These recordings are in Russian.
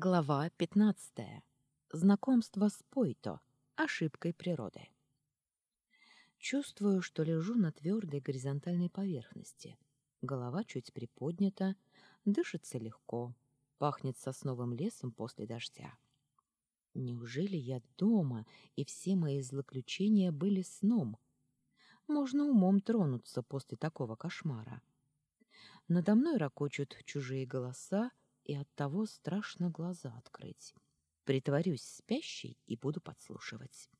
Глава 15. Знакомство с Пойто. Ошибкой природы. Чувствую, что лежу на твердой горизонтальной поверхности. Голова чуть приподнята, дышится легко, пахнет сосновым лесом после дождя. Неужели я дома, и все мои злоключения были сном? Можно умом тронуться после такого кошмара. Надо мной ракочут чужие голоса, и оттого страшно глаза открыть. Притворюсь спящей и буду подслушивать.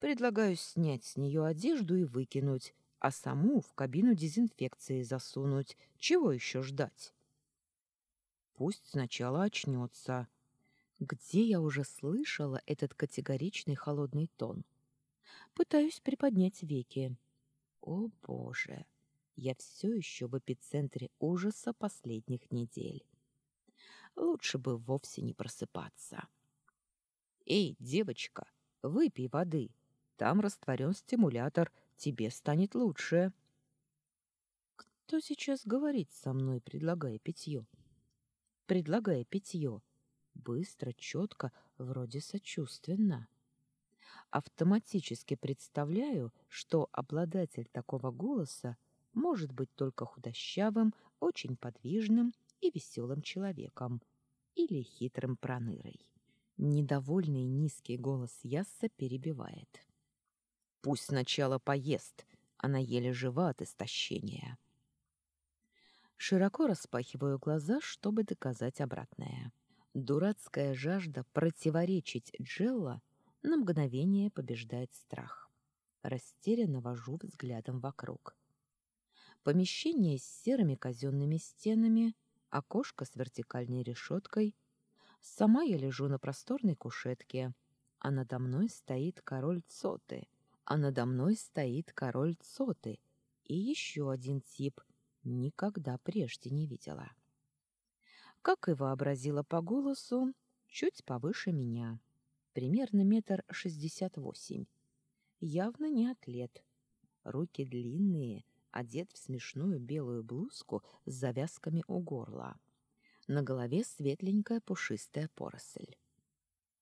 Предлагаю снять с нее одежду и выкинуть, а саму в кабину дезинфекции засунуть. Чего еще ждать? Пусть сначала очнется. Где я уже слышала этот категоричный холодный тон? Пытаюсь приподнять веки. О, Боже! Я все еще в эпицентре ужаса последних недель. Лучше бы вовсе не просыпаться. «Эй, девочка, выпей воды. Там растворен стимулятор, тебе станет лучше». Кто сейчас говорит со мной, предлагая питье? Предлагая питье. Быстро, четко, вроде сочувственно. Автоматически представляю, что обладатель такого голоса может быть только худощавым, очень подвижным и веселым человеком или хитрым пронырой. Недовольный низкий голос Ясса перебивает. «Пусть сначала поест, она еле жива от истощения». Широко распахиваю глаза, чтобы доказать обратное. Дурацкая жажда противоречить Джелла на мгновение побеждает страх. Растерянно вожу взглядом вокруг. Помещение с серыми казенными стенами, окошко с вертикальной решеткой. Сама я лежу на просторной кушетке, а надо мной стоит король Цоты, а надо мной стоит король Цоты и еще один тип, никогда прежде не видела. Как и вообразила по голосу, чуть повыше меня, примерно метр шестьдесят восемь. Явно не атлет. Руки длинные, одет в смешную белую блузку с завязками у горла. На голове светленькая пушистая поросль.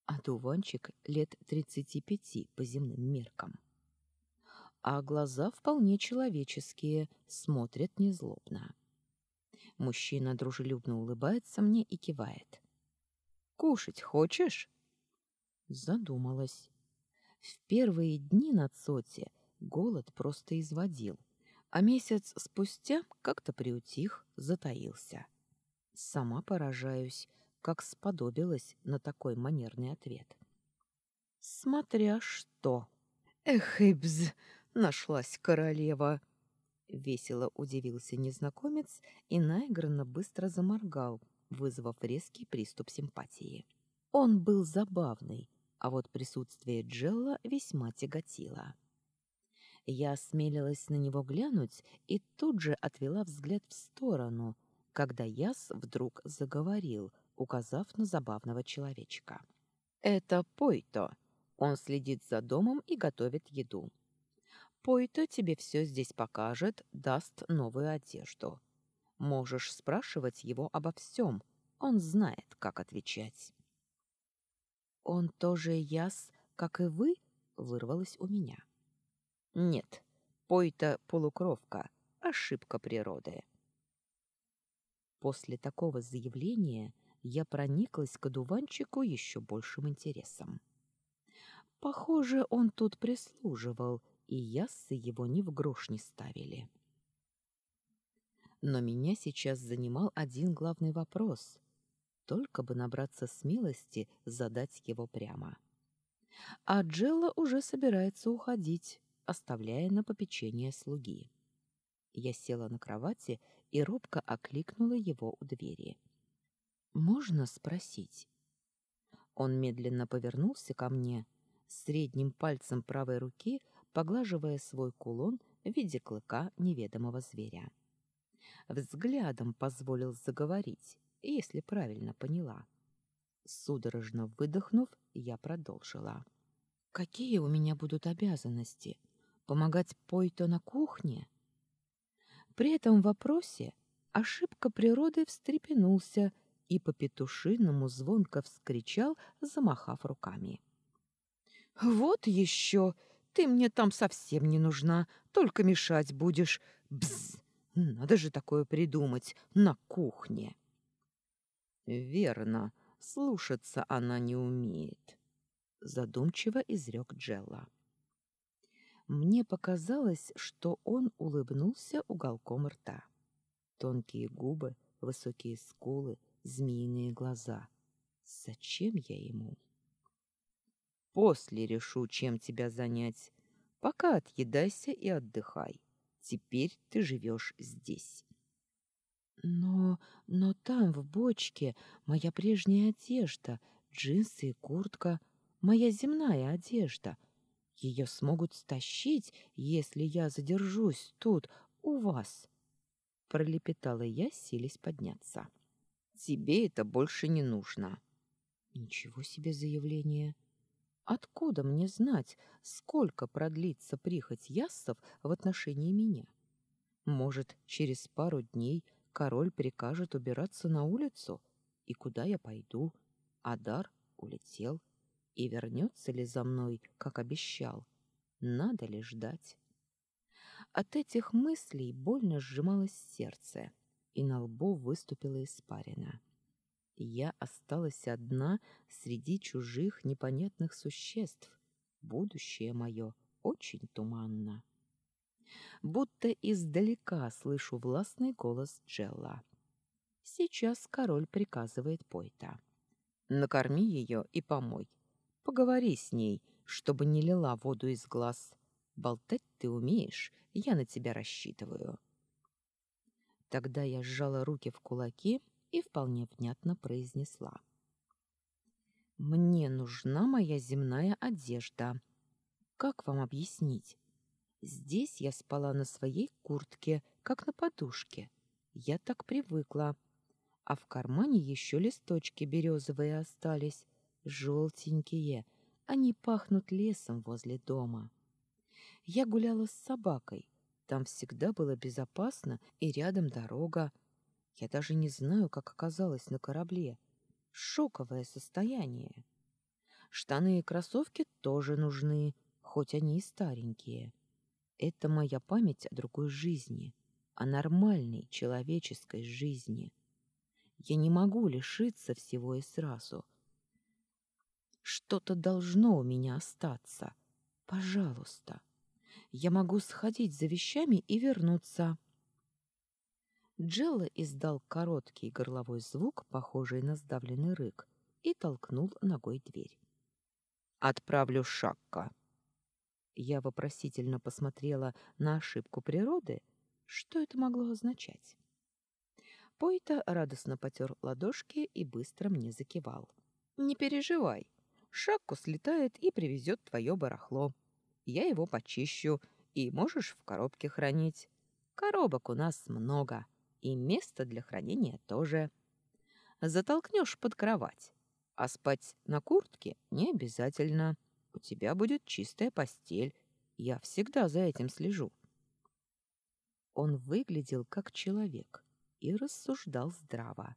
А дуванчик лет тридцати пяти по земным меркам. А глаза вполне человеческие, смотрят незлобно. Мужчина дружелюбно улыбается мне и кивает. «Кушать хочешь?» Задумалась. В первые дни на Цоте голод просто изводил а месяц спустя как-то приутих, затаился. Сама поражаюсь, как сподобилась на такой манерный ответ. «Смотря что!» «Эх, Ибз, нашлась королева!» Весело удивился незнакомец и наигранно быстро заморгал, вызвав резкий приступ симпатии. Он был забавный, а вот присутствие Джелла весьма тяготило. Я осмелилась на него глянуть и тут же отвела взгляд в сторону, когда Яс вдруг заговорил, указав на забавного человечка. «Это Пойто. Он следит за домом и готовит еду. Пойто тебе все здесь покажет, даст новую одежду. Можешь спрашивать его обо всем. Он знает, как отвечать». «Он тоже Яс, как и вы?» — вырвалось у меня. Нет, Пойта полукровка, ошибка природы. После такого заявления я прониклась к одуванчику еще большим интересом. Похоже, он тут прислуживал, и яссы его ни в грош не ставили. Но меня сейчас занимал один главный вопрос. Только бы набраться смелости задать его прямо. А Джелла уже собирается уходить оставляя на попечение слуги. Я села на кровати и робко окликнула его у двери. «Можно спросить?» Он медленно повернулся ко мне, средним пальцем правой руки поглаживая свой кулон в виде клыка неведомого зверя. Взглядом позволил заговорить, если правильно поняла. Судорожно выдохнув, я продолжила. «Какие у меня будут обязанности?» Помогать Пойто на кухне? При этом вопросе ошибка природы встрепенулся и по-петушиному звонко вскричал, замахав руками. «Вот еще! Ты мне там совсем не нужна, только мешать будешь. Бз! Надо же такое придумать на кухне!» «Верно, слушаться она не умеет», — задумчиво изрек Джелла. Мне показалось, что он улыбнулся уголком рта. Тонкие губы, высокие скулы, змеиные глаза. Зачем я ему? После решу, чем тебя занять. Пока отъедайся и отдыхай. Теперь ты живешь здесь. Но, но там, в бочке, моя прежняя одежда, джинсы и куртка, моя земная одежда. Ее смогут стащить, если я задержусь тут, у вас. Пролепетала я, силясь подняться. Тебе это больше не нужно. Ничего себе заявление. Откуда мне знать, сколько продлится прихоть яссов в отношении меня? Может, через пару дней король прикажет убираться на улицу? И куда я пойду? Адар улетел. И вернется ли за мной, как обещал? Надо ли ждать? От этих мыслей больно сжималось сердце и на лбу выступила испарина. Я осталась одна среди чужих непонятных существ. Будущее мое очень туманно. Будто издалека слышу властный голос Джелла. Сейчас король приказывает Пойта. Накорми ее и помой. Поговори с ней, чтобы не лила воду из глаз. Болтать ты умеешь, я на тебя рассчитываю. Тогда я сжала руки в кулаки и вполне внятно произнесла. «Мне нужна моя земная одежда. Как вам объяснить? Здесь я спала на своей куртке, как на подушке. Я так привыкла. А в кармане еще листочки березовые остались, желтенькие. Они пахнут лесом возле дома. Я гуляла с собакой, там всегда было безопасно и рядом дорога. Я даже не знаю, как оказалась на корабле. Шоковое состояние. Штаны и кроссовки тоже нужны, хоть они и старенькие. Это моя память о другой жизни, о нормальной человеческой жизни. Я не могу лишиться всего и сразу. Что-то должно у меня остаться. Пожалуйста. Я могу сходить за вещами и вернуться. Джелла издал короткий горловой звук, похожий на сдавленный рык, и толкнул ногой дверь. «Отправлю Шакка». Я вопросительно посмотрела на ошибку природы. Что это могло означать? Пойта радостно потер ладошки и быстро мне закивал. «Не переживай, Шакку слетает и привезет твое барахло я его почищу, и можешь в коробке хранить. Коробок у нас много, и места для хранения тоже. Затолкнешь под кровать, а спать на куртке не обязательно. У тебя будет чистая постель. Я всегда за этим слежу. Он выглядел как человек и рассуждал здраво.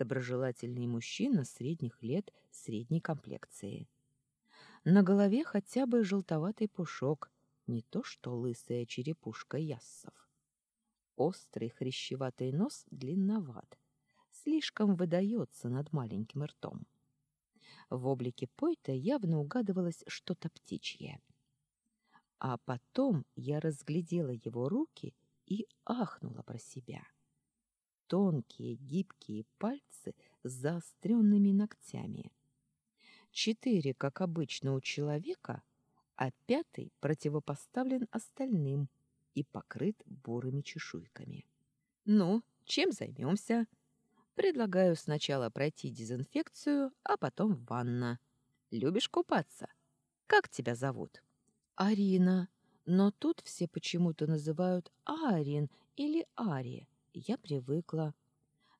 Доброжелательный мужчина средних лет средней комплекции. На голове хотя бы желтоватый пушок, не то что лысая черепушка яссов. Острый хрящеватый нос длинноват, слишком выдается над маленьким ртом. В облике Пойта явно угадывалось что-то птичье. А потом я разглядела его руки и ахнула про себя. Тонкие гибкие пальцы с заостренными ногтями — четыре, как обычно у человека, а пятый противопоставлен остальным и покрыт бурыми чешуйками. Ну, чем займемся? Предлагаю сначала пройти дезинфекцию, а потом ванна. Любишь купаться? Как тебя зовут? Арина. Но тут все почему-то называют Арин или Ари. Я привыкла.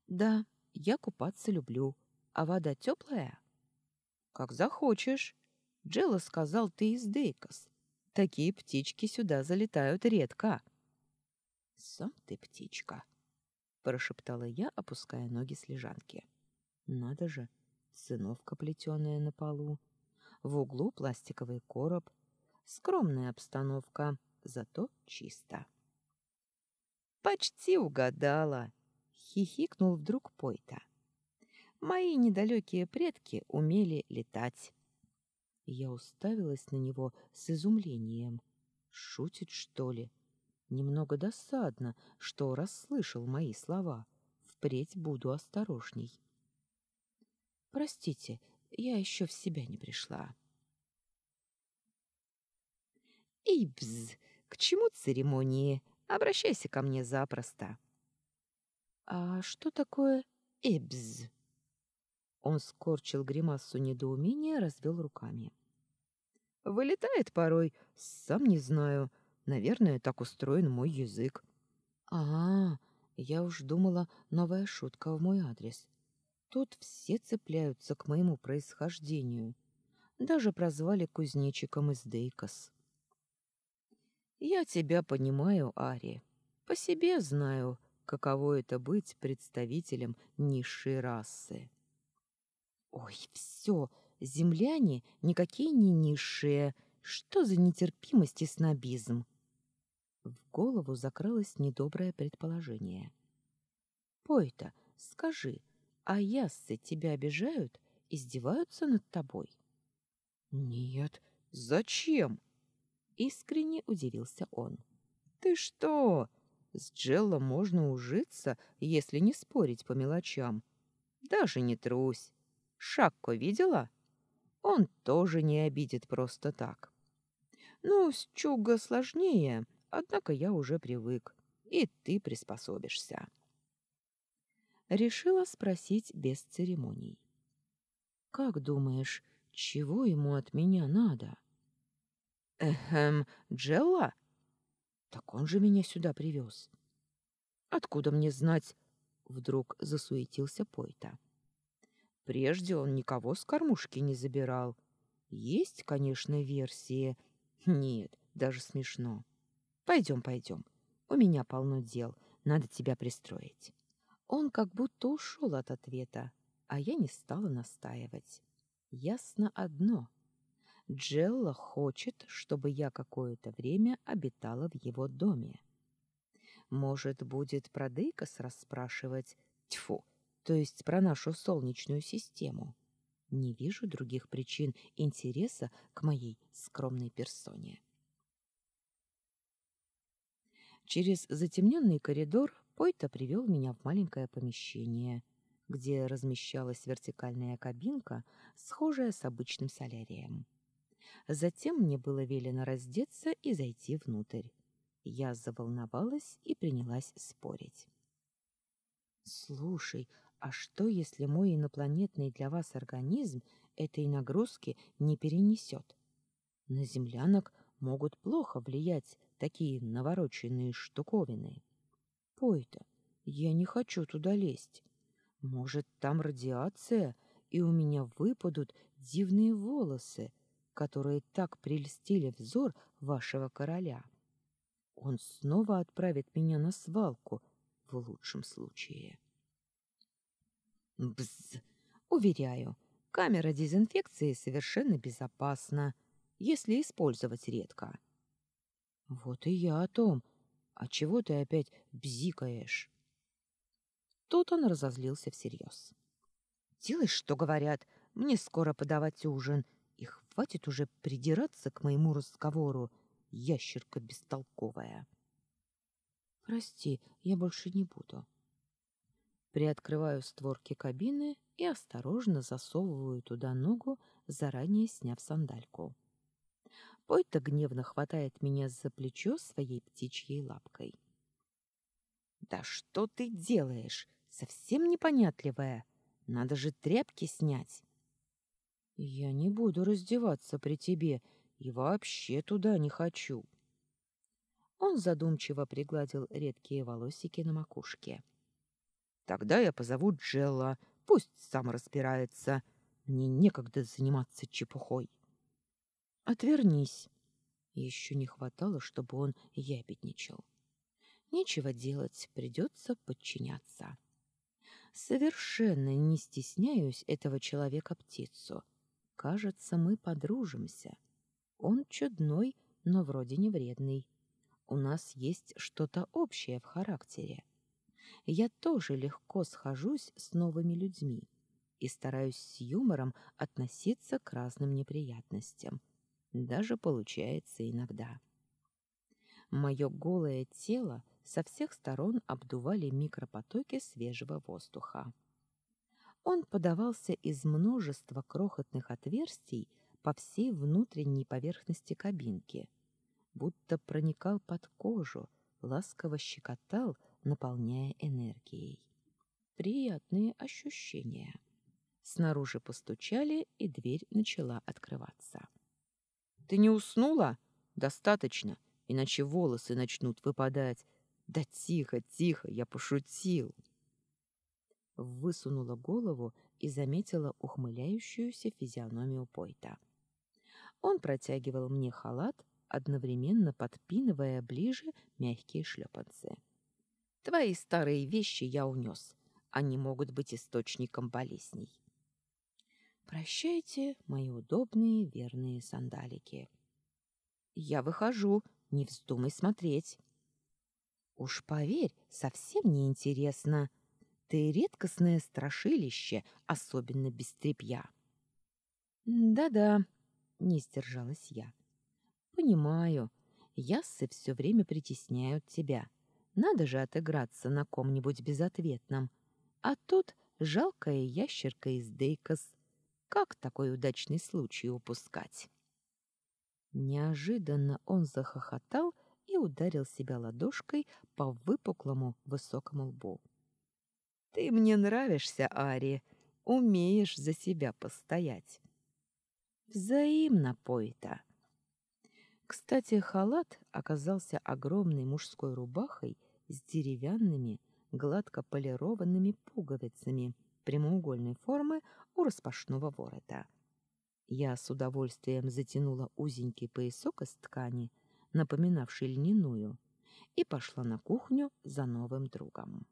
Да, я купаться люблю. А вода теплая? Как захочешь. Джелла сказал, ты из Дейкос. Такие птички сюда залетают редко. Сам ты птичка, прошептала я, опуская ноги с лежанки. Надо же, циновка плетеная на полу. В углу пластиковый короб. Скромная обстановка, зато чисто. «Почти угадала!» — хихикнул вдруг Пойта. «Мои недалекие предки умели летать». Я уставилась на него с изумлением. Шутит, что ли? Немного досадно, что расслышал мои слова. Впредь буду осторожней. Простите, я еще в себя не пришла. Ибз, к чему церемонии? Обращайся ко мне запросто. А что такое ибз? Он скорчил гримасу недоумения, развел руками. Вылетает порой, сам не знаю. Наверное, так устроен мой язык. А, -а я уж думала, новая шутка в мой адрес. Тут все цепляются к моему происхождению. Даже прозвали кузнечиком из Дейкос. Я тебя понимаю, Ари. По себе знаю, каково это быть представителем низшей расы. Ой, все, земляне никакие не низшие. Что за нетерпимость и снобизм? В голову закрылось недоброе предположение. Пойта, скажи, а яссы тебя обижают, издеваются над тобой? Нет, зачем? Искренне удивился он. Ты что? С Джелло можно ужиться, если не спорить по мелочам. Даже не трусь. Шакко видела? Он тоже не обидит просто так. Ну, с Чуга сложнее, однако я уже привык, и ты приспособишься. Решила спросить без церемоний. «Как думаешь, чего ему от меня надо?» «Эхем, Джелла? Так он же меня сюда привез». «Откуда мне знать?» — вдруг засуетился Пойта. Прежде он никого с кормушки не забирал. Есть, конечно, версии. Нет, даже смешно. Пойдем, пойдем. У меня полно дел. Надо тебя пристроить. Он как будто ушел от ответа, а я не стала настаивать. Ясно одно. Джелла хочет, чтобы я какое-то время обитала в его доме. Может, будет про Дейкос расспрашивать? Тьфу, то есть про нашу Солнечную систему. Не вижу других причин интереса к моей скромной персоне. Через затемненный коридор Пойта привел меня в маленькое помещение, где размещалась вертикальная кабинка, схожая с обычным солярием. Затем мне было велено раздеться и зайти внутрь. Я заволновалась и принялась спорить. «Слушай, а что, если мой инопланетный для вас организм этой нагрузки не перенесет? На землянок могут плохо влиять такие навороченные штуковины. Пой-то, я не хочу туда лезть. Может, там радиация, и у меня выпадут дивные волосы, которые так прельстили взор вашего короля. Он снова отправит меня на свалку, в лучшем случае. Бз! Уверяю, камера дезинфекции совершенно безопасна, если использовать редко. Вот и я о том. А чего ты опять бзикаешь? Тут он разозлился всерьез. Делай, что говорят. Мне скоро подавать ужин. Хватит уже придираться к моему разговору, ящерка бестолковая. Прости, я больше не буду. Приоткрываю створки кабины и осторожно засовываю туда ногу, заранее сняв сандальку. Пойта гневно хватает меня за плечо своей птичьей лапкой. «Да что ты делаешь? Совсем непонятливая. Надо же тряпки снять». «Я не буду раздеваться при тебе и вообще туда не хочу». Он задумчиво пригладил редкие волосики на макушке. Тогда я позову Джелла, пусть сам разбирается. Мне некогда заниматься чепухой. Отвернись. Еще не хватало, чтобы он ябедничал. Нечего делать, придется подчиняться. Совершенно не стесняюсь этого человека-птицу. Кажется, мы подружимся. Он чудной, но вроде не вредный. У нас есть что-то общее в характере. Я тоже легко схожусь с новыми людьми и стараюсь с юмором относиться к разным неприятностям. Даже получается иногда. Мое голое тело со всех сторон обдували микропотоки свежего воздуха. Он подавался из множества крохотных отверстий по всей внутренней поверхности кабинки, будто проникал под кожу, ласково щекотал, наполняя энергией. Приятные ощущения. Снаружи постучали, и дверь начала открываться. «Ты не уснула? Достаточно, иначе волосы начнут выпадать. Да тихо, тихо, я пошутил!» Высунула голову и заметила ухмыляющуюся физиономию Пойта. Он протягивал мне халат, одновременно подпинывая ближе мягкие шлепанцы. «Твои старые вещи я унес. Они могут быть источником болезней». Прощайте, мои удобные верные сандалики. Я выхожу, не вздумай смотреть. Уж поверь, совсем не Ты редкостное страшилище, особенно без тряпья. Да-да, не сдержалась я. Понимаю, яссы все время притесняют тебя. Надо же отыграться на ком-нибудь безответном. А тут жалкая ящерка из Дейкос как такой удачный случай упускать? Неожиданно он захохотал и ударил себя ладошкой по выпуклому высокому лбу. «Ты мне нравишься, Ари. Умеешь за себя постоять». «Взаимно, Пойта». Кстати, халат оказался огромной мужской рубахой с деревянными, гладко полированными пуговицами прямоугольной формы у распашного ворота. Я с удовольствием затянула узенький поясок из ткани, напоминавший льняную, и пошла на кухню за новым другом.